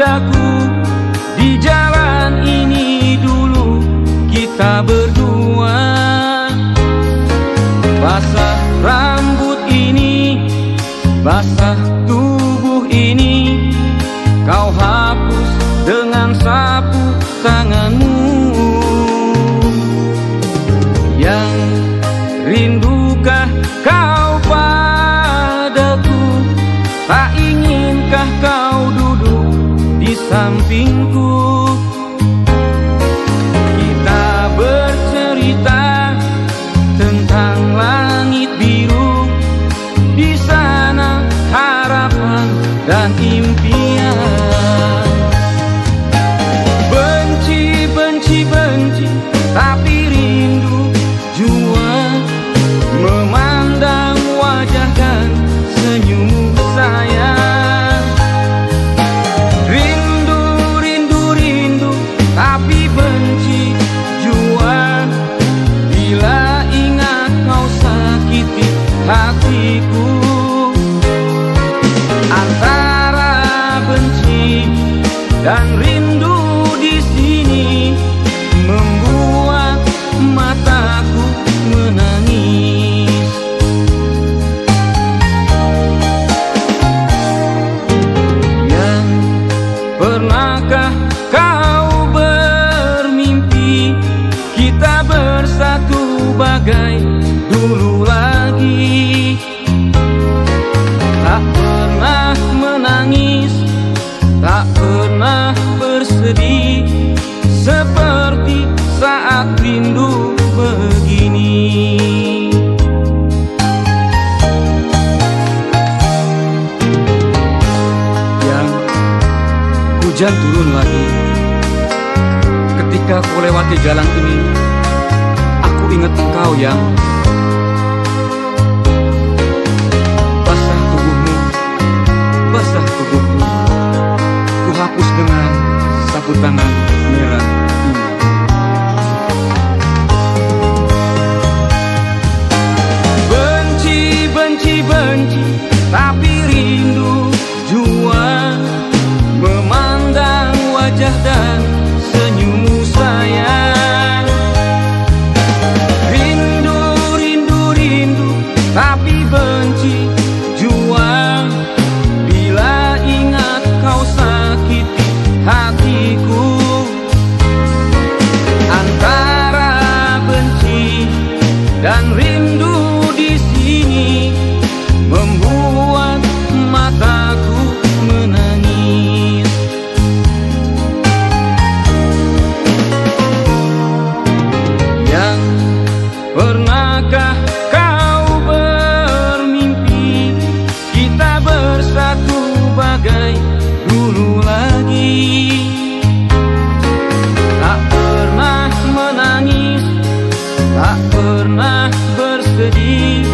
padaku. Di jalan ini dulu kita berdua. Basah rambut ini Basah tubuh ini. Kau hapus dengan sapu tanganmu sampingku Kita bercerita tentang langit biru. Di sana harapan dan impian hatiku. Antara benci dan rindu saat rindu begini. Yang hujan turun lagi. Ketika kau lewati jalan ini Aku ingat kau yang tangan bersatu bagai dulu lagi. Tak pernah menangis Tak pernah bersedih